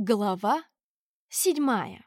Глава седьмая.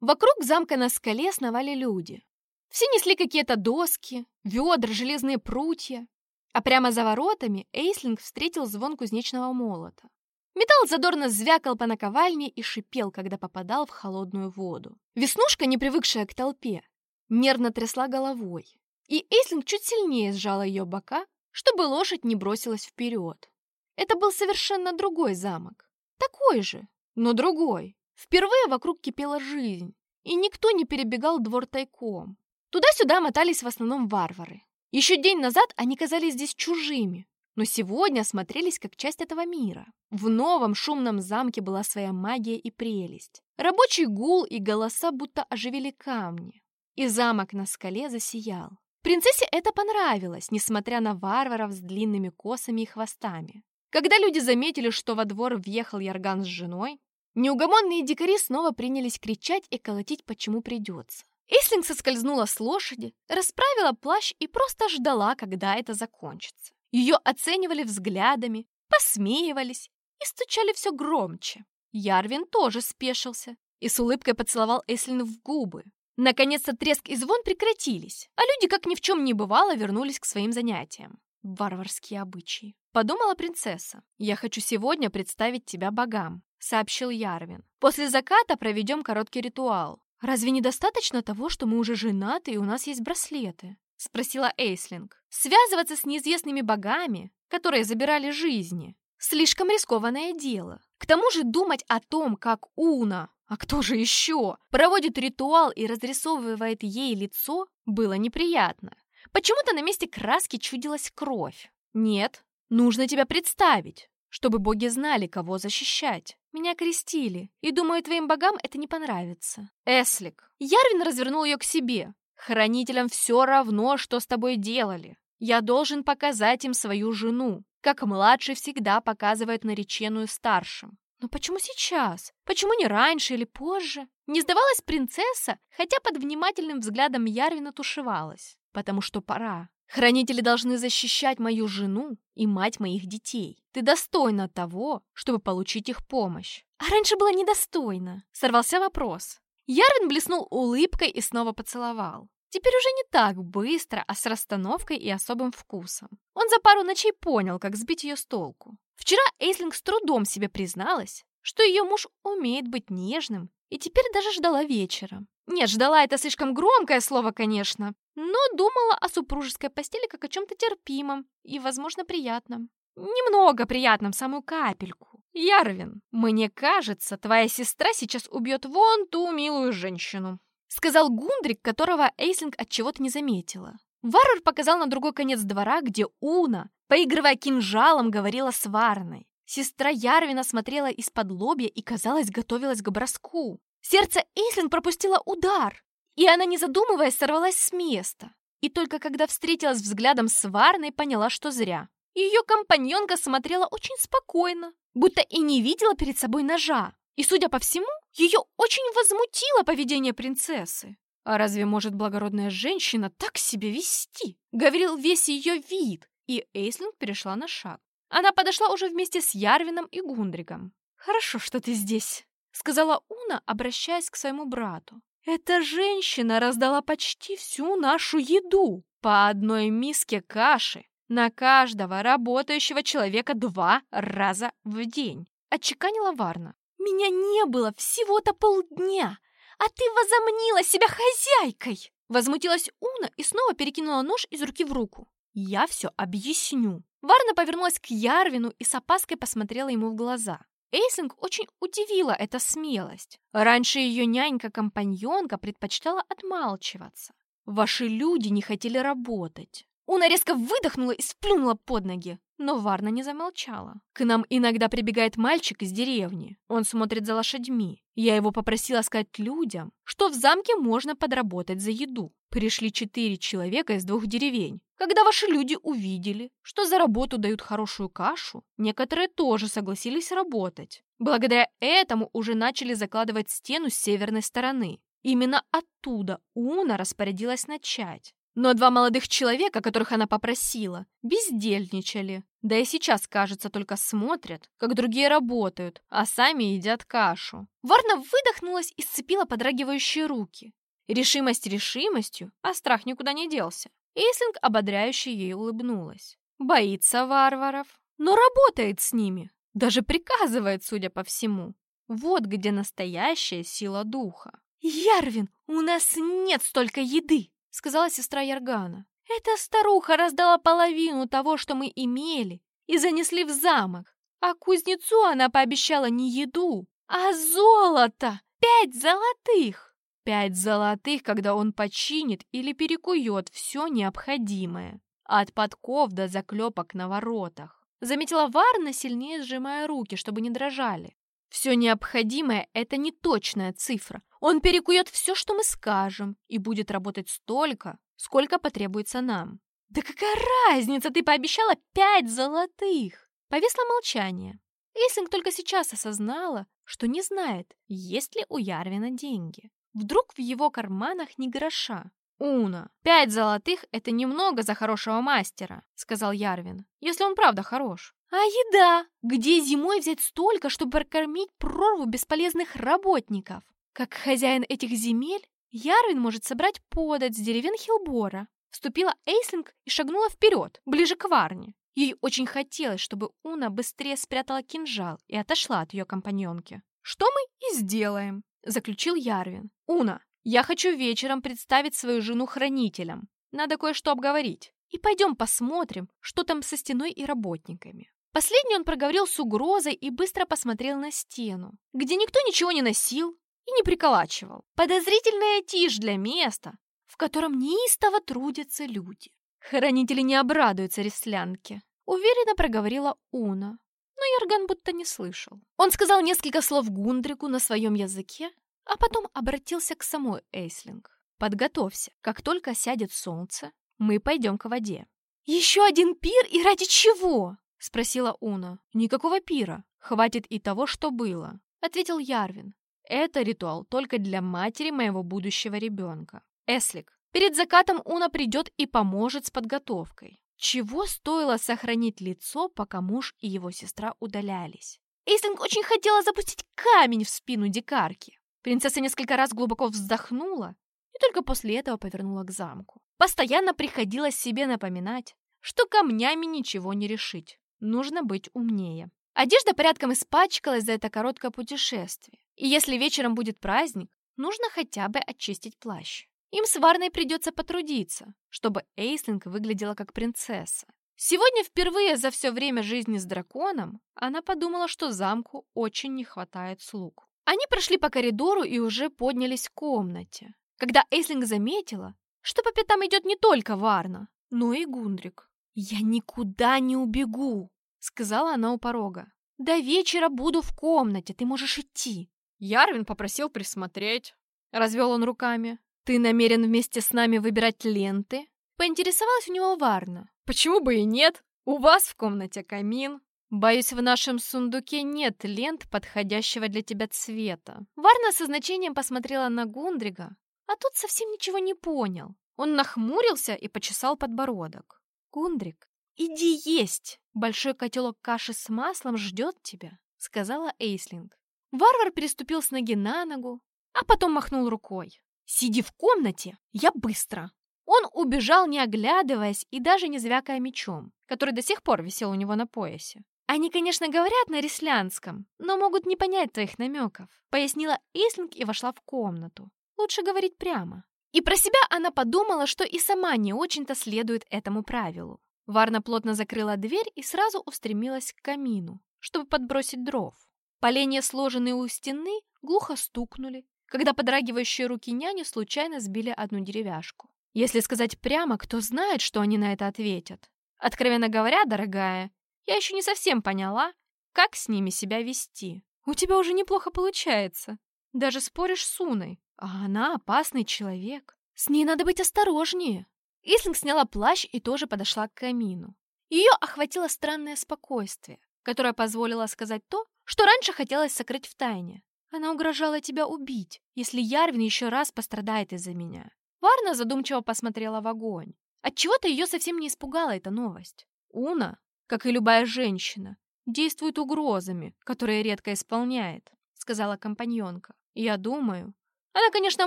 Вокруг замка на скале сновали люди. Все несли какие-то доски, ведра, железные прутья. А прямо за воротами Эйслинг встретил звон кузнечного молота. Металл задорно звякал по наковальне и шипел, когда попадал в холодную воду. Веснушка, не привыкшая к толпе, нервно трясла головой. И Эйслинг чуть сильнее сжала ее бока, чтобы лошадь не бросилась вперед. Это был совершенно другой замок. Такой же, но другой. Впервые вокруг кипела жизнь, и никто не перебегал двор тайком. Туда-сюда мотались в основном варвары. Еще день назад они казались здесь чужими, но сегодня смотрелись как часть этого мира. В новом шумном замке была своя магия и прелесть. Рабочий гул и голоса будто оживили камни. И замок на скале засиял. Принцессе это понравилось, несмотря на варваров с длинными косами и хвостами. Когда люди заметили, что во двор въехал Ярган с женой, неугомонные дикари снова принялись кричать и колотить, почему придется. Эслинг соскользнула с лошади, расправила плащ и просто ждала, когда это закончится. Ее оценивали взглядами, посмеивались и стучали все громче. Ярвин тоже спешился и с улыбкой поцеловал Эслин в губы. Наконец-то треск и звон прекратились, а люди, как ни в чем не бывало, вернулись к своим занятиям. Варварские обычаи. Подумала принцесса. «Я хочу сегодня представить тебя богам», — сообщил Ярвин. «После заката проведем короткий ритуал. Разве недостаточно того, что мы уже женаты и у нас есть браслеты?» — спросила Эйслинг. «Связываться с неизвестными богами, которые забирали жизни, слишком рискованное дело. К тому же думать о том, как Уна, а кто же еще, проводит ритуал и разрисовывает ей лицо, было неприятно. Почему-то на месте краски чудилась кровь. Нет, нужно тебя представить, чтобы боги знали, кого защищать. Меня крестили, и думаю, твоим богам это не понравится. Эслик. Ярвин развернул ее к себе. Хранителям все равно, что с тобой делали. Я должен показать им свою жену, как младший всегда показывает нареченную старшим. Но почему сейчас? Почему не раньше или позже? Не сдавалась принцесса, хотя под внимательным взглядом Ярвина тушевалась потому что пора. Хранители должны защищать мою жену и мать моих детей. Ты достойна того, чтобы получить их помощь. А раньше была недостойна. Сорвался вопрос. Ярвин блеснул улыбкой и снова поцеловал. Теперь уже не так быстро, а с расстановкой и особым вкусом. Он за пару ночей понял, как сбить ее с толку. Вчера Эйслинг с трудом себе призналась, что ее муж умеет быть нежным, и теперь даже ждала вечера. Нет, ждала это слишком громкое слово, конечно, но думала о супружеской постели как о чем-то терпимом и, возможно, приятном. Немного приятном, самую капельку. Ярвин, мне кажется, твоя сестра сейчас убьет вон ту милую женщину. Сказал Гундрик, которого Эйслинг от чего-то не заметила. Варвар показал на другой конец двора, где Уна, поигрывая кинжалом, говорила с Варной. Сестра Ярвина смотрела из-под лобья и, казалось, готовилась к броску. Сердце Эйслин пропустило удар, и она, не задумываясь, сорвалась с места. И только когда встретилась взглядом с Варной, поняла, что зря. Ее компаньонка смотрела очень спокойно, будто и не видела перед собой ножа. И, судя по всему, ее очень возмутило поведение принцессы. А разве может благородная женщина так себя вести? Говорил весь ее вид, и Эйслинг перешла на шаг. Она подошла уже вместе с Ярвином и Гундригом. «Хорошо, что ты здесь», сказала Уна, обращаясь к своему брату. Эта женщина раздала почти всю нашу еду по одной миске каши на каждого работающего человека два раза в день. Отчеканила Варна. Меня не было всего-то полдня, а ты возомнила себя хозяйкой. Возмутилась Уна и снова перекинула нож из руки в руку. Я все объясню. Варна повернулась к Ярвину и с опаской посмотрела ему в глаза. Эйсинг очень удивила эта смелость. Раньше ее нянька-компаньонка предпочитала отмалчиваться. Ваши люди не хотели работать. Уна резко выдохнула и сплюнула под ноги, но Варна не замолчала. К нам иногда прибегает мальчик из деревни. Он смотрит за лошадьми. Я его попросила сказать людям, что в замке можно подработать за еду. Пришли четыре человека из двух деревень. Когда ваши люди увидели, что за работу дают хорошую кашу, некоторые тоже согласились работать. Благодаря этому уже начали закладывать стену с северной стороны. Именно оттуда Уна распорядилась начать. Но два молодых человека, которых она попросила, бездельничали. Да и сейчас, кажется, только смотрят, как другие работают, а сами едят кашу. Варна выдохнулась и сцепила подрагивающие руки. Решимость решимостью, а страх никуда не делся. Эйслинг ободряюще ей улыбнулась. Боится варваров, но работает с ними. Даже приказывает, судя по всему. Вот где настоящая сила духа. «Ярвин, у нас нет столько еды!» — сказала сестра Яргана. «Эта старуха раздала половину того, что мы имели, и занесли в замок. А кузнецу она пообещала не еду, а золото! Пять золотых!» Пять золотых, когда он починит или перекует все необходимое. От подков до заклепок на воротах. Заметила Варна, сильнее сжимая руки, чтобы не дрожали. Все необходимое — это не точная цифра. Он перекует все, что мы скажем, и будет работать столько, сколько потребуется нам. «Да какая разница, ты пообещала пять золотых!» Повисло молчание. Эйслинг только сейчас осознала, что не знает, есть ли у Ярвина деньги. Вдруг в его карманах ни гроша. «Уна, пять золотых — это немного за хорошего мастера», — сказал Ярвин, «если он правда хорош». «А еда? Где зимой взять столько, чтобы прокормить прорву бесполезных работников?» Как хозяин этих земель, Ярвин может собрать подать с деревен Хилбора. Вступила Эйслинг и шагнула вперед, ближе к Варне. Ей очень хотелось, чтобы Уна быстрее спрятала кинжал и отошла от ее компаньонки. «Что мы и сделаем», — заключил Ярвин. «Уна, я хочу вечером представить свою жену хранителям. Надо кое-что обговорить. И пойдем посмотрим, что там со стеной и работниками». Последний он проговорил с угрозой и быстро посмотрел на стену, где никто ничего не носил и не приколачивал. Подозрительная тишь для места, в котором неистово трудятся люди. Хранители не обрадуются реслянке, уверенно проговорила Уна, но Ярган будто не слышал. Он сказал несколько слов Гундрику на своем языке, а потом обратился к самой Эйслинг. «Подготовься. Как только сядет солнце, мы пойдем к воде». «Еще один пир и ради чего?» — спросила Уна. «Никакого пира. Хватит и того, что было», — ответил Ярвин. «Это ритуал только для матери моего будущего ребенка. Эслик, перед закатом Уна придет и поможет с подготовкой. Чего стоило сохранить лицо, пока муж и его сестра удалялись? Эйслинг очень хотела запустить камень в спину дикарки. Принцесса несколько раз глубоко вздохнула и только после этого повернула к замку. Постоянно приходилось себе напоминать, что камнями ничего не решить. Нужно быть умнее. Одежда порядком испачкалась за это короткое путешествие. И если вечером будет праздник, нужно хотя бы очистить плащ. Им с Варной придется потрудиться, чтобы Эйслинг выглядела как принцесса. Сегодня впервые за все время жизни с драконом она подумала, что замку очень не хватает слуг. Они прошли по коридору и уже поднялись в комнате, когда Эйслинг заметила, что по пятам идет не только Варна, но и Гундрик. «Я никуда не убегу», — сказала она у порога. «До вечера буду в комнате, ты можешь идти». Ярвин попросил присмотреть. Развел он руками. «Ты намерен вместе с нами выбирать ленты?» Поинтересовалась у него Варна. «Почему бы и нет? У вас в комнате камин». «Боюсь, в нашем сундуке нет лент, подходящего для тебя цвета». Варна со значением посмотрела на Гундрига, а тот совсем ничего не понял. Он нахмурился и почесал подбородок. «Гундрик, иди есть! Большой котелок каши с маслом ждет тебя», — сказала Эйслинг. Варвар переступил с ноги на ногу, а потом махнул рукой. «Сиди в комнате, я быстро!» Он убежал, не оглядываясь и даже не звякая мечом, который до сих пор висел у него на поясе. «Они, конечно, говорят на рислянском, но могут не понять твоих намеков», пояснила Эйслинг и вошла в комнату. Лучше говорить прямо. И про себя она подумала, что и сама не очень-то следует этому правилу. Варна плотно закрыла дверь и сразу устремилась к камину, чтобы подбросить дров. Поленья, сложенные у стены, глухо стукнули, когда подрагивающие руки няни случайно сбили одну деревяшку. Если сказать прямо, кто знает, что они на это ответят. Откровенно говоря, дорогая, я еще не совсем поняла, как с ними себя вести. У тебя уже неплохо получается. Даже споришь с Уной, а она опасный человек. С ней надо быть осторожнее. Ислинг сняла плащ и тоже подошла к камину. Ее охватило странное спокойствие, которое позволило сказать то, что раньше хотелось сокрыть в тайне. Она угрожала тебя убить, если Ярвин еще раз пострадает из-за меня. Варна задумчиво посмотрела в огонь. Отчего-то ее совсем не испугала эта новость. Уна как и любая женщина, действует угрозами, которые редко исполняет», — сказала компаньонка. «Я думаю, она, конечно,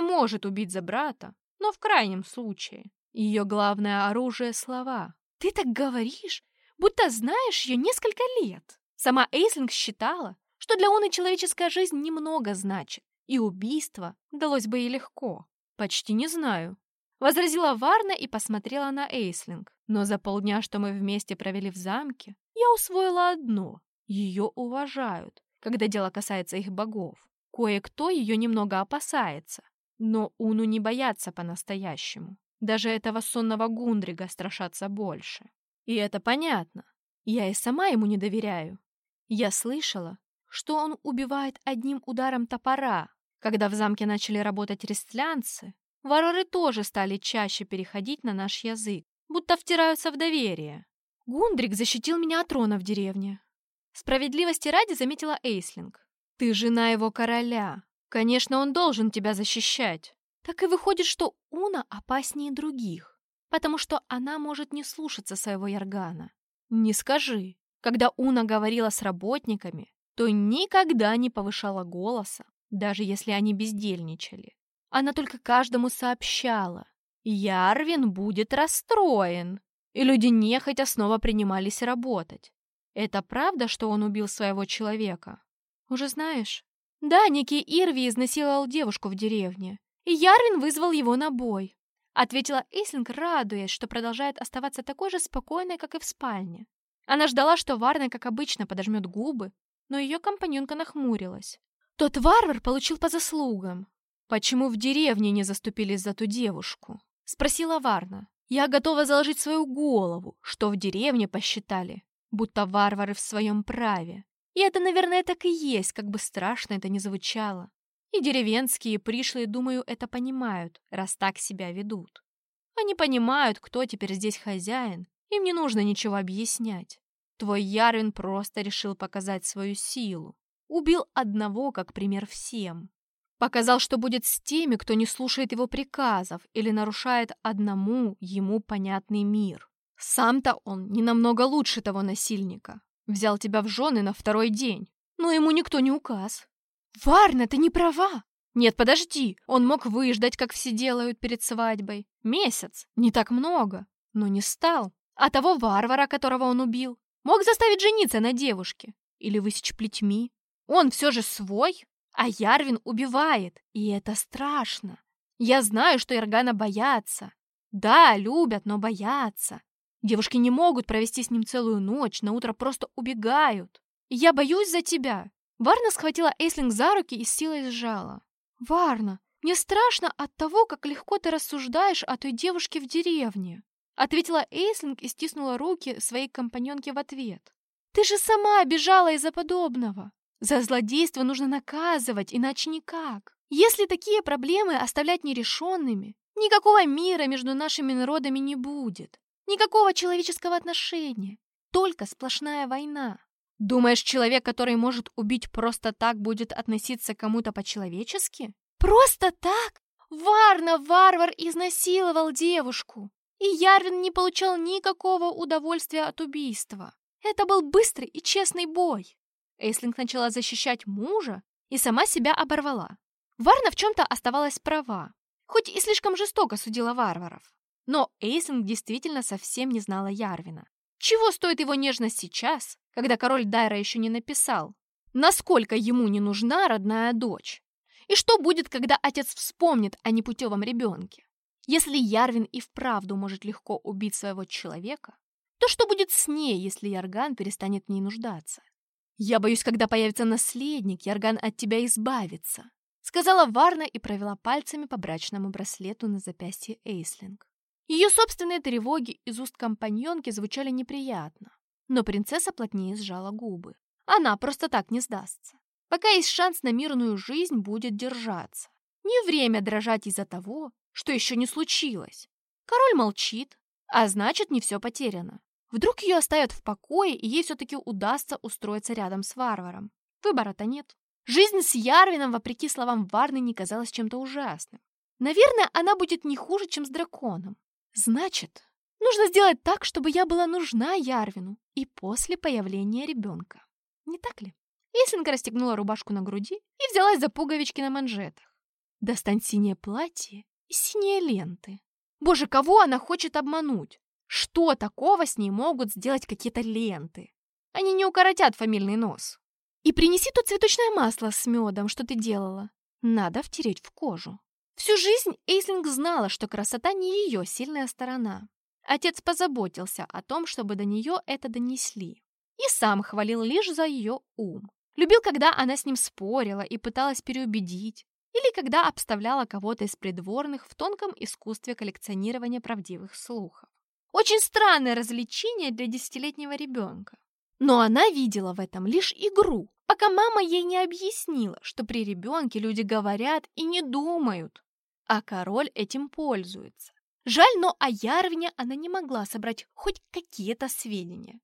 может убить за брата, но в крайнем случае. Ее главное оружие — слова. Ты так говоришь, будто знаешь ее несколько лет. Сама Эйслинг считала, что для Уны человеческая жизнь немного значит, и убийство далось бы ей легко. Почти не знаю. Возразила Варна и посмотрела на Эйслинг. Но за полдня, что мы вместе провели в замке, я усвоила одно. Ее уважают, когда дело касается их богов. Кое-кто ее немного опасается, но Уну не боятся по-настоящему. Даже этого сонного Гундрига страшатся больше. И это понятно. Я и сама ему не доверяю. Я слышала, что он убивает одним ударом топора. Когда в замке начали работать рестлянцы, варвары тоже стали чаще переходить на наш язык, будто втираются в доверие. Гундрик защитил меня от трона в деревне. Справедливости ради заметила Эйслинг. Ты жена его короля. Конечно, он должен тебя защищать. Так и выходит, что Уна опаснее других, потому что она может не слушаться своего Яргана. Не скажи. Когда Уна говорила с работниками, то никогда не повышала голоса, даже если они бездельничали. Она только каждому сообщала. Ярвин будет расстроен. И люди нехотя снова принимались работать. Это правда, что он убил своего человека? «Уже знаешь?» «Да, некий Ирви изнасиловал девушку в деревне, и Ярвин вызвал его на бой», ответила Эйслинг, радуясь, что продолжает оставаться такой же спокойной, как и в спальне. Она ждала, что Варна, как обычно, подожмет губы, но ее компаньонка нахмурилась. «Тот варвар получил по заслугам. Почему в деревне не заступились за ту девушку?» — спросила Варна. «Я готова заложить свою голову, что в деревне посчитали, будто варвары в своем праве. И это, наверное, так и есть, как бы страшно это ни звучало. И деревенские пришлые, думаю, это понимают, раз так себя ведут. Они понимают, кто теперь здесь хозяин, им не нужно ничего объяснять. Твой Ярвин просто решил показать свою силу. Убил одного, как пример всем. Показал, что будет с теми, кто не слушает его приказов или нарушает одному ему понятный мир. Сам-то он не намного лучше того насильника. Взял тебя в жены на второй день. Но ему никто не указ. Варна, ты не права. Нет, подожди. Он мог выждать, как все делают перед свадьбой. Месяц. Не так много. Но не стал. А того варвара, которого он убил, мог заставить жениться на девушке. Или высечь плетьми. Он все же свой. А Ярвин убивает. И это страшно. Я знаю, что Иргана боятся. Да, любят, но боятся. Девушки не могут провести с ним целую ночь, на утро просто убегают. я боюсь за тебя. Варна схватила Эйслинг за руки и с силой сжала. Варна, мне страшно от того, как легко ты рассуждаешь о той девушке в деревне. Ответила Эйслинг и стиснула руки своей компаньонке в ответ. Ты же сама обижала из-за подобного. За злодейство нужно наказывать, иначе никак. Если такие проблемы оставлять нерешенными, никакого мира между нашими народами не будет. Никакого человеческого отношения. Только сплошная война. Думаешь, человек, который может убить просто так, будет относиться к кому-то по-человечески? Просто так? Варна, варвар изнасиловал девушку. И Ярвин не получал никакого удовольствия от убийства. Это был быстрый и честный бой. Эйслинг начала защищать мужа и сама себя оборвала. Варна в чем-то оставалась права, хоть и слишком жестоко судила варваров. Но Эйсинг действительно совсем не знала Ярвина. Чего стоит его нежность сейчас, когда король Дайра еще не написал? Насколько ему не нужна родная дочь? И что будет, когда отец вспомнит о непутевом ребенке? Если Ярвин и вправду может легко убить своего человека, то что будет с ней, если Ярган перестанет в ней нуждаться? «Я боюсь, когда появится наследник, Ярган от тебя избавится», сказала Варна и провела пальцами по брачному браслету на запястье Эйслинг. Ее собственные тревоги из уст компаньонки звучали неприятно, но принцесса плотнее сжала губы. Она просто так не сдастся. Пока есть шанс на мирную жизнь, будет держаться. Не время дрожать из-за того, что еще не случилось. Король молчит, а значит, не все потеряно. Вдруг ее оставят в покое, и ей все-таки удастся устроиться рядом с варваром. Выбора-то нет. Жизнь с Ярвином, вопреки словам Варны, не казалась чем-то ужасным. Наверное, она будет не хуже, чем с драконом. Значит, Нужно сделать так, чтобы я была нужна Ярвину и после появления ребенка. Не так ли? Эйслинг расстегнула рубашку на груди и взялась за пуговички на манжетах. Достань синее платье и синие ленты. Боже, кого она хочет обмануть? Что такого с ней могут сделать какие-то ленты? Они не укоротят фамильный нос. И принеси то цветочное масло с медом, что ты делала. Надо втереть в кожу. Всю жизнь Эйслинг знала, что красота не ее сильная сторона. Отец позаботился о том, чтобы до нее это донесли. И сам хвалил лишь за ее ум. Любил, когда она с ним спорила и пыталась переубедить, или когда обставляла кого-то из придворных в тонком искусстве коллекционирования правдивых слухов. Очень странное развлечение для десятилетнего ребенка. Но она видела в этом лишь игру, пока мама ей не объяснила, что при ребенке люди говорят и не думают, а король этим пользуется. Жаль, но о Ярвине она не могла собрать хоть какие-то сведения.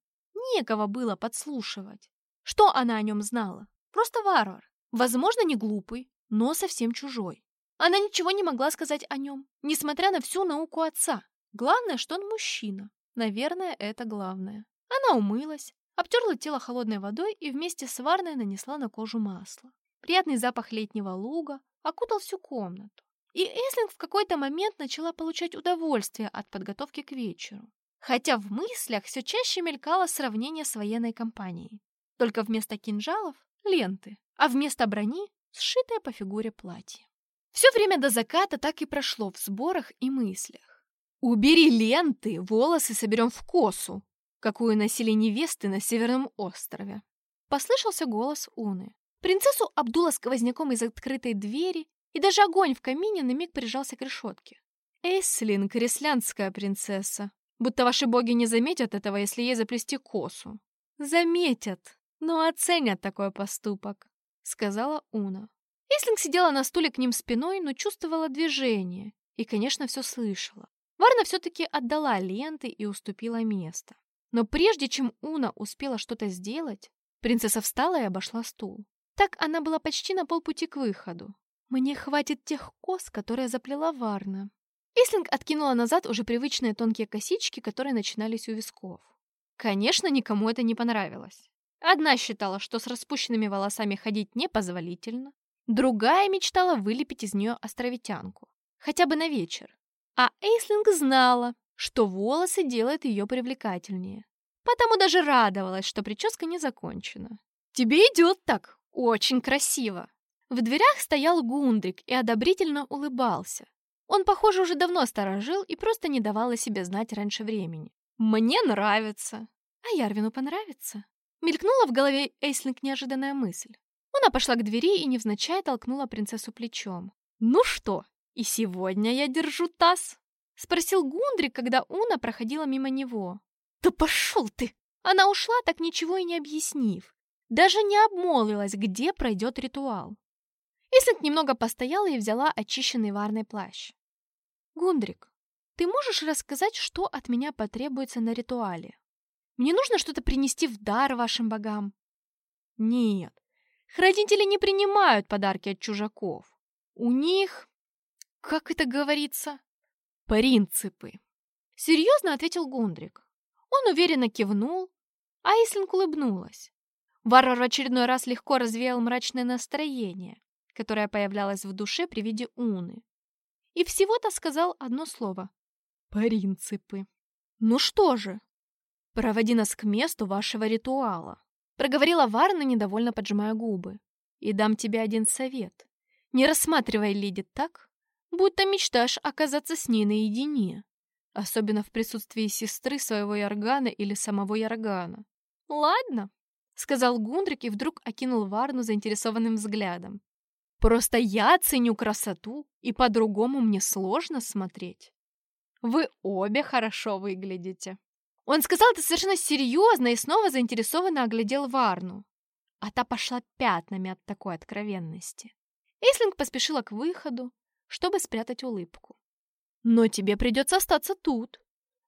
Некого было подслушивать. Что она о нем знала? Просто варвар. Возможно, не глупый, но совсем чужой. Она ничего не могла сказать о нем, несмотря на всю науку отца. Главное, что он мужчина. Наверное, это главное. Она умылась, обтерла тело холодной водой и вместе с варной нанесла на кожу масло. Приятный запах летнего луга окутал всю комнату. И Эслинг в какой-то момент начала получать удовольствие от подготовки к вечеру. Хотя в мыслях все чаще мелькало сравнение с военной кампанией. Только вместо кинжалов — ленты, а вместо брони — сшитое по фигуре платье. Все время до заката так и прошло в сборах и мыслях. «Убери ленты, волосы соберем в косу, какую носили невесты на Северном острове». Послышался голос Уны. Принцессу обдуло сквозняком из открытой двери, и даже огонь в камине на миг прижался к решетке. «Эйслин, креслянская принцесса. Будто ваши боги не заметят этого, если ей заплести косу». «Заметят», «Но оценят такой поступок», — сказала Уна. Эслинг сидела на стуле к ним спиной, но чувствовала движение и, конечно, все слышала. Варна все-таки отдала ленты и уступила место. Но прежде чем Уна успела что-то сделать, принцесса встала и обошла стул. Так она была почти на полпути к выходу. «Мне хватит тех кос, которые заплела Варна». Ислинг откинула назад уже привычные тонкие косички, которые начинались у висков. Конечно, никому это не понравилось. Одна считала, что с распущенными волосами ходить непозволительно, другая мечтала вылепить из нее островитянку, хотя бы на вечер. А Эйслинг знала, что волосы делают ее привлекательнее. Потому даже радовалась, что прическа не закончена. «Тебе идет так, очень красиво!» В дверях стоял Гундрик и одобрительно улыбался. Он, похоже, уже давно сторожил и просто не давал о себе знать раньше времени. «Мне нравится!» «А Ярвину понравится?» Мелькнула в голове Эйслинг неожиданная мысль. Она пошла к двери и невзначай толкнула принцессу плечом. «Ну что, и сегодня я держу таз?» Спросил Гундрик, когда Уна проходила мимо него. «Да пошел ты!» Она ушла, так ничего и не объяснив. Даже не обмолвилась, где пройдет ритуал. Эйслинг немного постояла и взяла очищенный варный плащ. «Гундрик, ты можешь рассказать, что от меня потребуется на ритуале?» Мне нужно что-то принести в дар вашим богам. Нет, хранители не принимают подарки от чужаков. У них, как это говорится, принципы. Серьезно ответил Гундрик. Он уверенно кивнул, а Ислинг улыбнулась. Варвар в очередной раз легко развеял мрачное настроение, которое появлялось в душе при виде Уны. И всего-то сказал одно слово — принципы. Ну что же, «Проводи нас к месту вашего ритуала», — проговорила Варна, недовольно поджимая губы. «И дам тебе один совет. Не рассматривай леди так, будто мечтаешь оказаться с ней наедине, особенно в присутствии сестры своего Яргана или самого Яргана». «Ладно», — сказал Гундрик и вдруг окинул Варну заинтересованным взглядом. «Просто я ценю красоту, и по-другому мне сложно смотреть. Вы обе хорошо выглядите». Он сказал это совершенно серьезно и снова заинтересованно оглядел Варну. А та пошла пятнами от такой откровенности. Эйслинг поспешила к выходу, чтобы спрятать улыбку. «Но тебе придется остаться тут.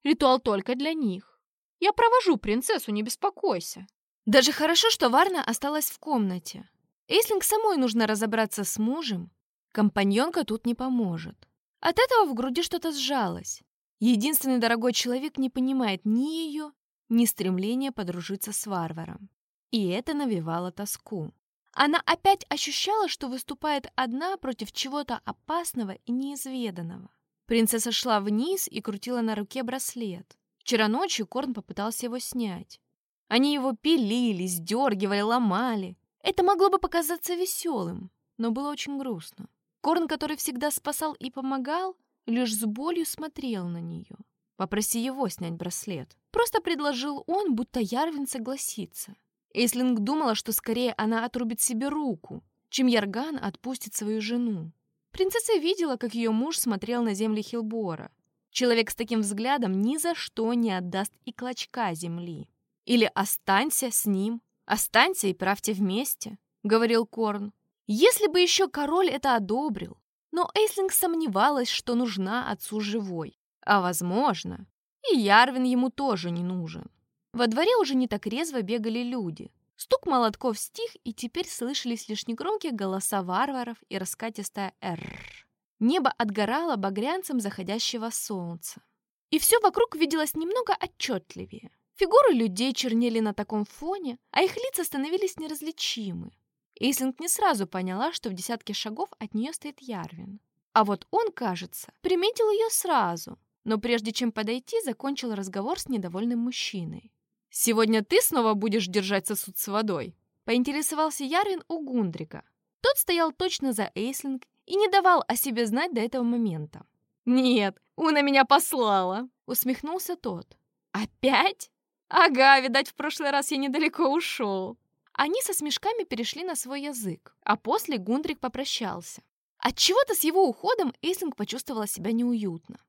Ритуал только для них. Я провожу принцессу, не беспокойся». Даже хорошо, что Варна осталась в комнате. Эйслинг самой нужно разобраться с мужем. Компаньонка тут не поможет. От этого в груди что-то сжалось. Единственный дорогой человек не понимает ни ее, ни стремления подружиться с варваром. И это навевало тоску. Она опять ощущала, что выступает одна против чего-то опасного и неизведанного. Принцесса шла вниз и крутила на руке браслет. Вчера ночью Корн попытался его снять. Они его пилили, сдергивали, ломали. Это могло бы показаться веселым, но было очень грустно. Корн, который всегда спасал и помогал, лишь с болью смотрел на нее. «Попроси его снять браслет». Просто предложил он, будто Ярвин согласится. Эйслинг думала, что скорее она отрубит себе руку, чем Ярган отпустит свою жену. Принцесса видела, как ее муж смотрел на земли Хилбора. Человек с таким взглядом ни за что не отдаст и клочка земли. Или останься с ним, останься и правьте вместе, говорил Корн. Если бы еще король это одобрил. Но Эйслинг сомневалась, что нужна отцу живой. А возможно, и Ярвин ему тоже не нужен. Во дворе уже не так резво бегали люди. Стук молотков стих, и теперь слышались лишь негромкие голоса варваров и раскатистая «Р». Небо отгорало багрянцем заходящего солнца. И все вокруг виделось немного отчетливее. Фигуры людей чернели на таком фоне, а их лица становились неразличимы. Эйслинг не сразу поняла, что в десятке шагов от нее стоит Ярвин. А вот он, кажется, приметил ее сразу, но прежде чем подойти, закончил разговор с недовольным мужчиной. «Сегодня ты снова будешь держать сосуд с водой?» Поинтересовался Ярвин у Гундрика. Тот стоял точно за Эйслинг и не давал о себе знать до этого момента. «Нет, Уна меня послала!» — усмехнулся тот. «Опять? Ага, видать, в прошлый раз я недалеко ушел». Они со смешками перешли на свой язык, а после Гундрик попрощался. Отчего-то с его уходом Эйслинг почувствовала себя неуютно.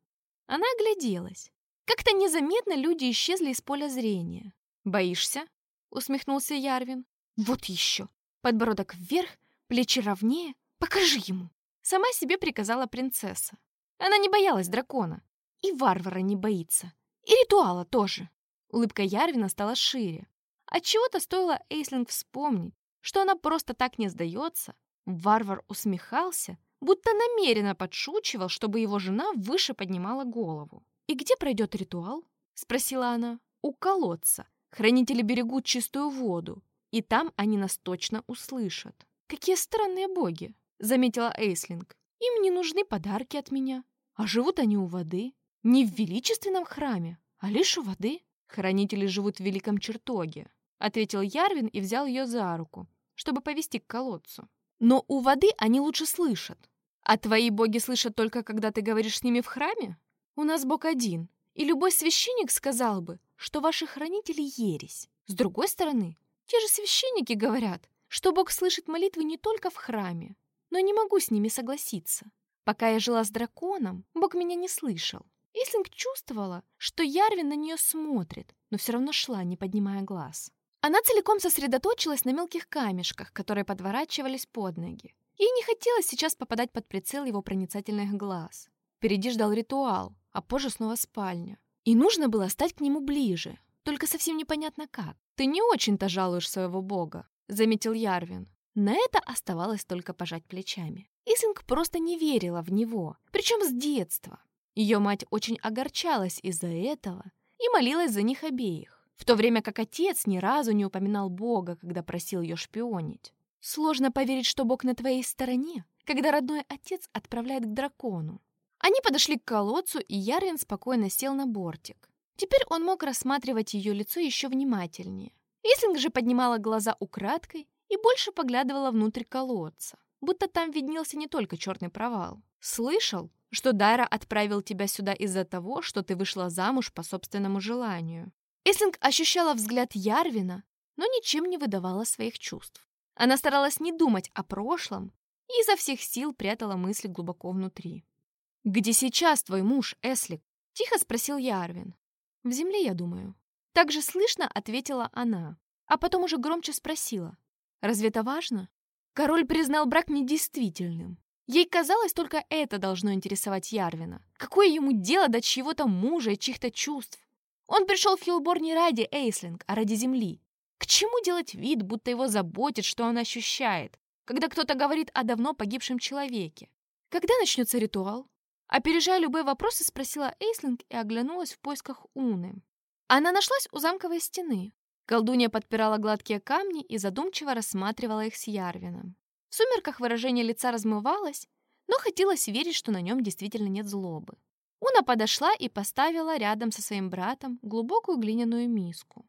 Она огляделась. Как-то незаметно люди исчезли из поля зрения. «Боишься?» — усмехнулся Ярвин. «Вот еще! Подбородок вверх, плечи ровнее. Покажи ему!» Сама себе приказала принцесса. Она не боялась дракона. И варвара не боится. И ритуала тоже. Улыбка Ярвина стала шире. Отчего-то стоило Эйслинг вспомнить, что она просто так не сдается. Варвар усмехался, будто намеренно подшучивал, чтобы его жена выше поднимала голову. «И где пройдет ритуал?» — спросила она. «У колодца. Хранители берегут чистую воду, и там они нас точно услышат». «Какие странные боги!» — заметила Эйслинг. «Им не нужны подарки от меня, а живут они у воды. Не в величественном храме, а лишь у воды. Хранители живут в великом чертоге», — ответил Ярвин и взял ее за руку, чтобы повести к колодцу. «Но у воды они лучше слышат. А твои боги слышат только, когда ты говоришь с ними в храме?» У нас Бог один, и любой священник сказал бы, что ваши хранители ересь. С другой стороны, те же священники говорят, что Бог слышит молитвы не только в храме, но не могу с ними согласиться. Пока я жила с драконом, Бог меня не слышал. Ислинг чувствовала, что Ярвин на нее смотрит, но все равно шла, не поднимая глаз. Она целиком сосредоточилась на мелких камешках, которые подворачивались под ноги. Ей не хотелось сейчас попадать под прицел его проницательных глаз. Впереди ждал ритуал, а позже снова спальня. И нужно было стать к нему ближе, только совсем непонятно как. «Ты не очень-то жалуешь своего бога», — заметил Ярвин. На это оставалось только пожать плечами. Исинг просто не верила в него, причем с детства. Ее мать очень огорчалась из-за этого и молилась за них обеих, в то время как отец ни разу не упоминал Бога, когда просил ее шпионить. Сложно поверить, что Бог на твоей стороне, когда родной отец отправляет к дракону. Они подошли к колодцу, и Ярвин спокойно сел на бортик. Теперь он мог рассматривать ее лицо еще внимательнее. Ислинг же поднимала глаза украдкой и больше поглядывала внутрь колодца, будто там виднелся не только черный провал. «Слышал, что Дайра отправил тебя сюда из-за того, что ты вышла замуж по собственному желанию?» Ислинг ощущала взгляд Ярвина, но ничем не выдавала своих чувств. Она старалась не думать о прошлом и изо всех сил прятала мысли глубоко внутри. «Где сейчас твой муж, Эслик?» — тихо спросил я Арвин. «В земле, я думаю». Так же слышно ответила она, а потом уже громче спросила. «Разве это важно?» Король признал брак недействительным. Ей казалось, только это должно интересовать Ярвина. Какое ему дело до чьего-то мужа и чьих-то чувств? Он пришел в Хилбор не ради Эйслинг, а ради земли. К чему делать вид, будто его заботит, что он ощущает, когда кто-то говорит о давно погибшем человеке? Когда начнется ритуал? Опережая любые вопросы, спросила Эйслинг и оглянулась в поисках Уны. Она нашлась у замковой стены. Колдунья подпирала гладкие камни и задумчиво рассматривала их с Ярвином. В сумерках выражение лица размывалось, но хотелось верить, что на нем действительно нет злобы. Уна подошла и поставила рядом со своим братом глубокую глиняную миску.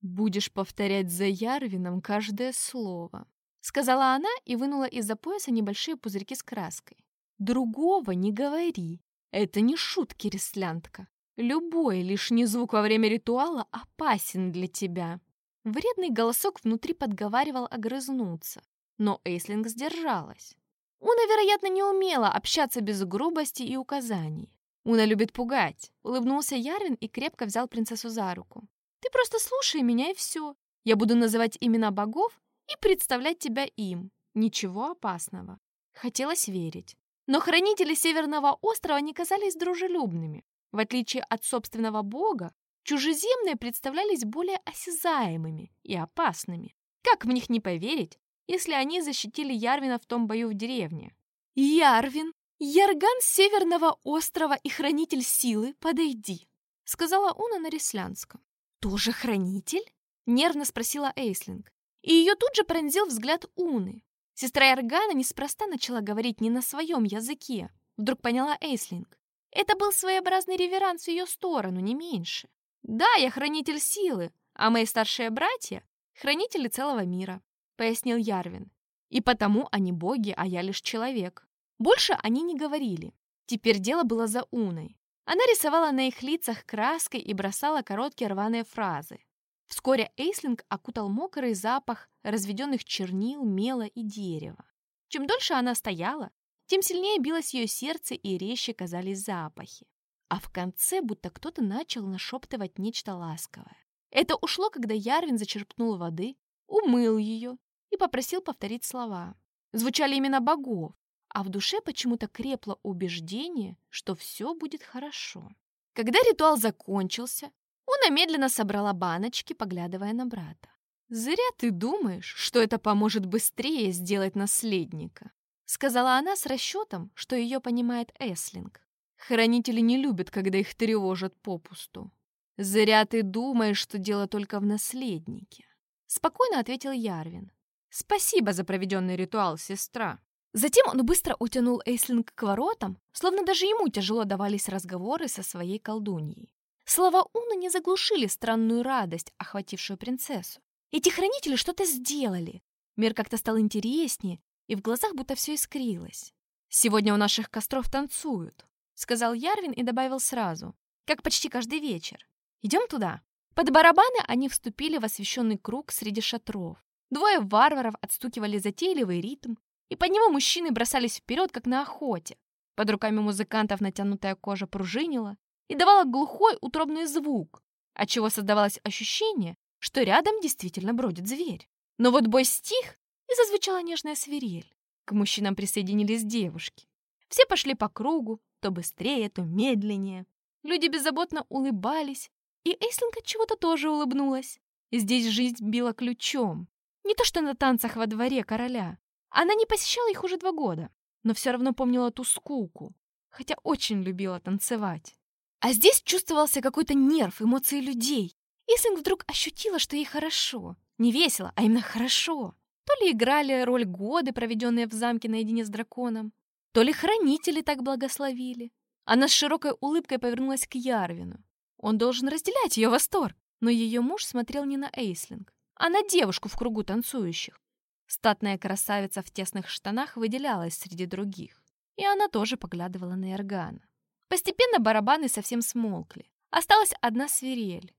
«Будешь повторять за Ярвином каждое слово», — сказала она и вынула из-за пояса небольшие пузырьки с краской. «Другого не говори. Это не шутки, рестлянтка. Любой лишний звук во время ритуала опасен для тебя. Вредный голосок внутри подговаривал огрызнуться, но Эйслинг сдержалась. Уна, вероятно, не умела общаться без грубости и указаний. Уна любит пугать. Улыбнулся Ярвин и крепко взял принцессу за руку. Ты просто слушай меня и все. Я буду называть имена богов и представлять тебя им. Ничего опасного. Хотелось верить. Но хранители Северного острова не казались дружелюбными. В отличие от собственного бога, чужеземные представлялись более осязаемыми и опасными. Как в них не поверить, если они защитили Ярвина в том бою в деревне? «Ярвин, Ярган Северного острова и хранитель силы, подойди!» сказала Уна на рислянском. «Тоже хранитель?» нервно спросила Эйслинг. И ее тут же пронзил взгляд Уны. Сестра Яргана неспроста начала говорить не на своем языке. Вдруг поняла Эйслинг. Это был своеобразный реверанс в ее сторону, не меньше. Да, я хранитель силы, а мои старшие братья — хранители целого мира, пояснил Ярвин. И потому они боги, а я лишь человек. Больше они не говорили. Теперь дело было за Уной. Она рисовала на их лицах краской и бросала короткие рваные фразы. Вскоре Эйслинг окутал мокрый запах разведенных чернил, мела и дерева. Чем дольше она стояла, тем сильнее билось ее сердце и резче казались запахи. А в конце будто кто-то начал нашептывать нечто ласковое. Это ушло, когда Ярвин зачерпнул воды, умыл ее и попросил повторить слова. Звучали имена богов, а в душе почему-то крепло убеждение, что все будет хорошо. Когда ритуал закончился, Уна медленно собрала баночки, поглядывая на брата. «Зря ты думаешь, что это поможет быстрее сделать наследника сказала она с расчетом, что ее понимает Эслинг. Хранители не любят, когда их тревожат попусту. «Зря ты думаешь, что дело только в наследнике», — спокойно ответил Ярвин. «Спасибо за проведенный ритуал, сестра». Затем он быстро утянул Эйслинг к воротам, словно даже ему тяжело давались разговоры со своей колдуньей. Слова Уны не заглушили странную радость, охватившую принцессу. Эти хранители что-то сделали. Мир как-то стал интереснее, и в глазах будто все искрилось. «Сегодня у наших костров танцуют», — сказал Ярвин и добавил сразу, как почти каждый вечер. «Идем туда». Под барабаны они вступили в освещенный круг среди шатров. Двое варваров отстукивали затейливый ритм, и под него мужчины бросались вперед, как на охоте. Под руками музыкантов натянутая кожа пружинила и давала глухой утробный звук, отчего создавалось ощущение, что рядом действительно бродит зверь. Но вот бой стих, и зазвучала нежная свирель. К мужчинам присоединились девушки. Все пошли по кругу, то быстрее, то медленнее. Люди беззаботно улыбались, и Эйслинг от чего-то тоже улыбнулась. Здесь жизнь била ключом. Не то что на танцах во дворе короля. Она не посещала их уже два года, но все равно помнила ту скуку, хотя очень любила танцевать. А здесь чувствовался какой-то нерв, эмоции людей. Эйслинг вдруг ощутила, что ей хорошо. Не весело, а именно хорошо. То ли играли роль годы, проведенные в замке наедине с драконом, то ли хранители так благословили. Она с широкой улыбкой повернулась к Ярвину. Он должен разделять ее восторг, но ее муж смотрел не на Эйслинг, а на девушку в кругу танцующих. Статная красавица в тесных штанах выделялась среди других, и она тоже поглядывала на Эргана. Постепенно барабаны совсем смолкли. Осталась одна свирель.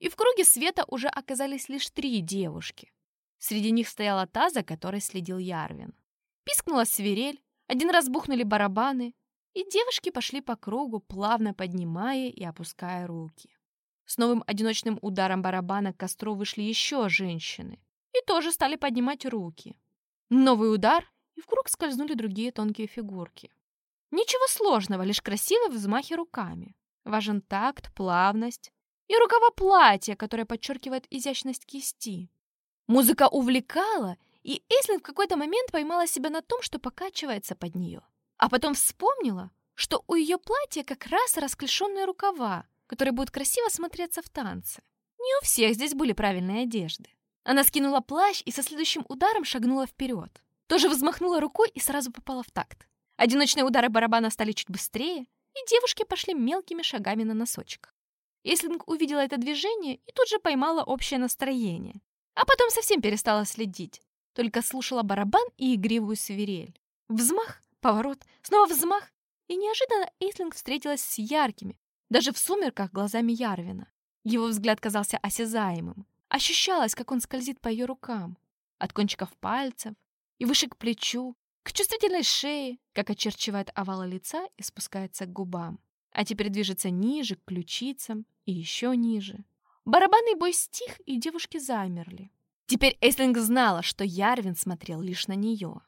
И в круге света уже оказались лишь три девушки. Среди них стояла та, за которой следил Ярвин. Пискнула свирель, один раз бухнули барабаны, и девушки пошли по кругу, плавно поднимая и опуская руки. С новым одиночным ударом барабана к костру вышли еще женщины и тоже стали поднимать руки. Новый удар, и в круг скользнули другие тонкие фигурки. Ничего сложного, лишь красивые взмахи руками. Важен такт, плавность и рукава платья, которое подчеркивает изящность кисти. Музыка увлекала, и Эйслин в какой-то момент поймала себя на том, что покачивается под нее. А потом вспомнила, что у ее платья как раз расклешенные рукава, которые будут красиво смотреться в танце. Не у всех здесь были правильные одежды. Она скинула плащ и со следующим ударом шагнула вперед. Тоже взмахнула рукой и сразу попала в такт. Одиночные удары барабана стали чуть быстрее, и девушки пошли мелкими шагами на носочках. Эслинг увидела это движение и тут же поймала общее настроение. А потом совсем перестала следить, только слушала барабан и игривую свирель. Взмах, поворот, снова взмах, и неожиданно Эйслинг встретилась с яркими, даже в сумерках, глазами Ярвина. Его взгляд казался осязаемым. Ощущалось, как он скользит по ее рукам, от кончиков пальцев и выше к плечу, к чувствительной шее, как очерчивает овалы лица и спускается к губам. А теперь движется ниже, к ключицам и еще ниже. Барабанный бой стих, и девушки замерли. Теперь Эйслинг знала, что Ярвин смотрел лишь на нее.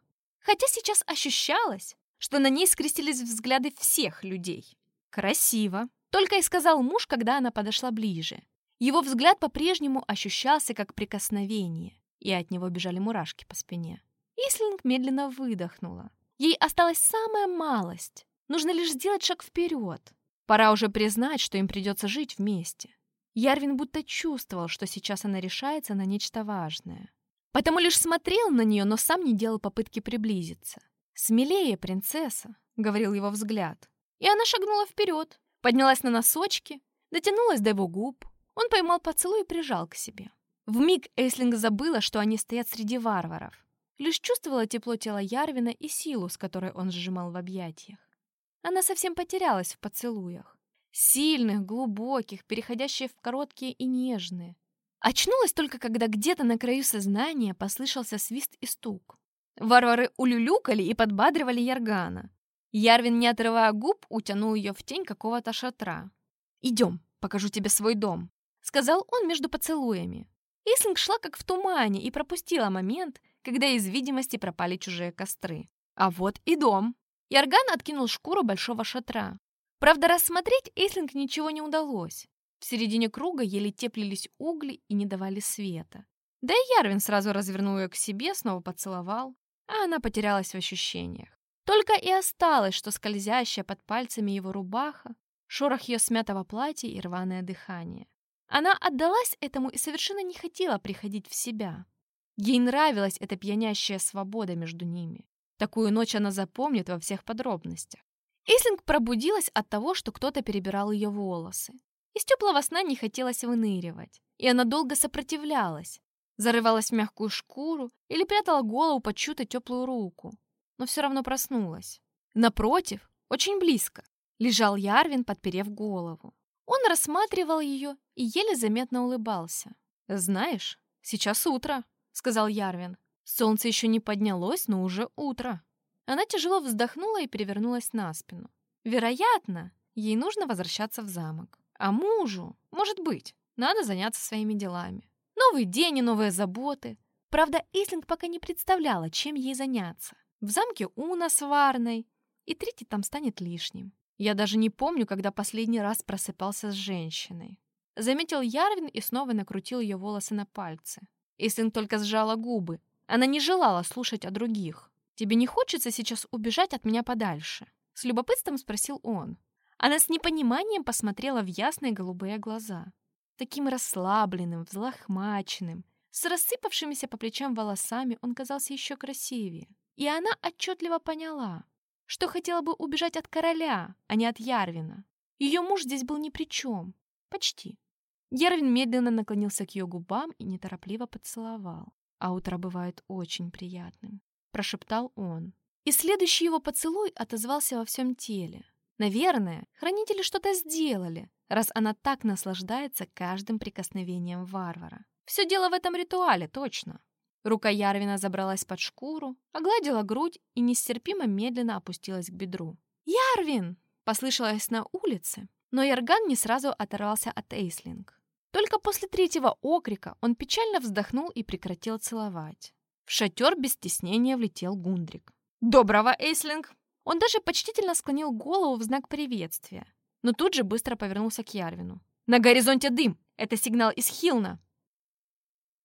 Хотя сейчас ощущалось, что на ней скрестились взгляды всех людей. «Красиво», — только и сказал муж, когда она подошла ближе. Его взгляд по-прежнему ощущался как прикосновение, и от него бежали мурашки по спине. Ислинг медленно выдохнула. Ей осталась самая малость. Нужно лишь сделать шаг вперед. Пора уже признать, что им придется жить вместе. Ярвин будто чувствовал, что сейчас она решается на нечто важное. Потому лишь смотрел на нее, но сам не делал попытки приблизиться. «Смелее, принцесса», — говорил его взгляд. И она шагнула вперед, поднялась на носочки, дотянулась до его губ. Он поймал поцелуй и прижал к себе. В миг Эйслинг забыла, что они стоят среди варваров. Лишь чувствовала тепло тела Ярвина и силу, с которой он сжимал в объятиях. Она совсем потерялась в поцелуях. Сильных, глубоких, переходящих в короткие и нежные. Очнулась только, когда где-то на краю сознания послышался свист и стук. Варвары улюлюкали и подбадривали Яргана. Ярвин, не отрывая губ, утянул ее в тень какого-то шатра. «Идем, покажу тебе свой дом», — сказал он между поцелуями. Ислинг шла как в тумане и пропустила момент, когда из видимости пропали чужие костры. А вот и дом. Ярган откинул шкуру большого шатра. Правда, рассмотреть Эйслинг ничего не удалось. В середине круга еле теплились угли и не давали света. Да и Ярвин сразу развернул ее к себе, снова поцеловал, а она потерялась в ощущениях. Только и осталось, что скользящая под пальцами его рубаха, шорох ее смятого платья и рваное дыхание. Она отдалась этому и совершенно не хотела приходить в себя. Ей нравилась эта пьянящая свобода между ними. Такую ночь она запомнит во всех подробностях. Ислинг пробудилась от того, что кто-то перебирал ее волосы. Из теплого сна не хотелось выныривать, и она долго сопротивлялась, зарывалась в мягкую шкуру или прятала голову под чью-то теплую руку, но все равно проснулась. Напротив, очень близко, лежал Ярвин, подперев голову. Он рассматривал ее и еле заметно улыбался. «Знаешь, сейчас утро», — сказал Ярвин. «Солнце еще не поднялось, но уже утро». Она тяжело вздохнула и перевернулась на спину. Вероятно, ей нужно возвращаться в замок. А мужу, может быть, надо заняться своими делами. Новый день и новые заботы. Правда, Ислинг пока не представляла, чем ей заняться. В замке Уна с Варной, и третий там станет лишним. Я даже не помню, когда последний раз просыпался с женщиной. Заметил Ярвин и снова накрутил ее волосы на пальцы. Ислинг только сжала губы. Она не желала слушать о других. «Тебе не хочется сейчас убежать от меня подальше?» С любопытством спросил он. Она с непониманием посмотрела в ясные голубые глаза. Таким расслабленным, взлохмаченным, с рассыпавшимися по плечам волосами он казался еще красивее. И она отчетливо поняла, что хотела бы убежать от короля, а не от Ярвина. Ее муж здесь был ни при чем. Почти. Ярвин медленно наклонился к ее губам и неторопливо поцеловал. А утро бывает очень приятным прошептал он. И следующий его поцелуй отозвался во всем теле. Наверное, хранители что-то сделали, раз она так наслаждается каждым прикосновением варвара. Все дело в этом ритуале, точно. Рука Ярвина забралась под шкуру, огладила грудь и нестерпимо медленно опустилась к бедру. «Ярвин!» — послышалось на улице, но Ярган не сразу оторвался от Эйслинг. Только после третьего окрика он печально вздохнул и прекратил целовать. В шатер без стеснения влетел Гундрик. «Доброго, Эйслинг!» Он даже почтительно склонил голову в знак приветствия, но тут же быстро повернулся к Ярвину. «На горизонте дым! Это сигнал из Хилна!»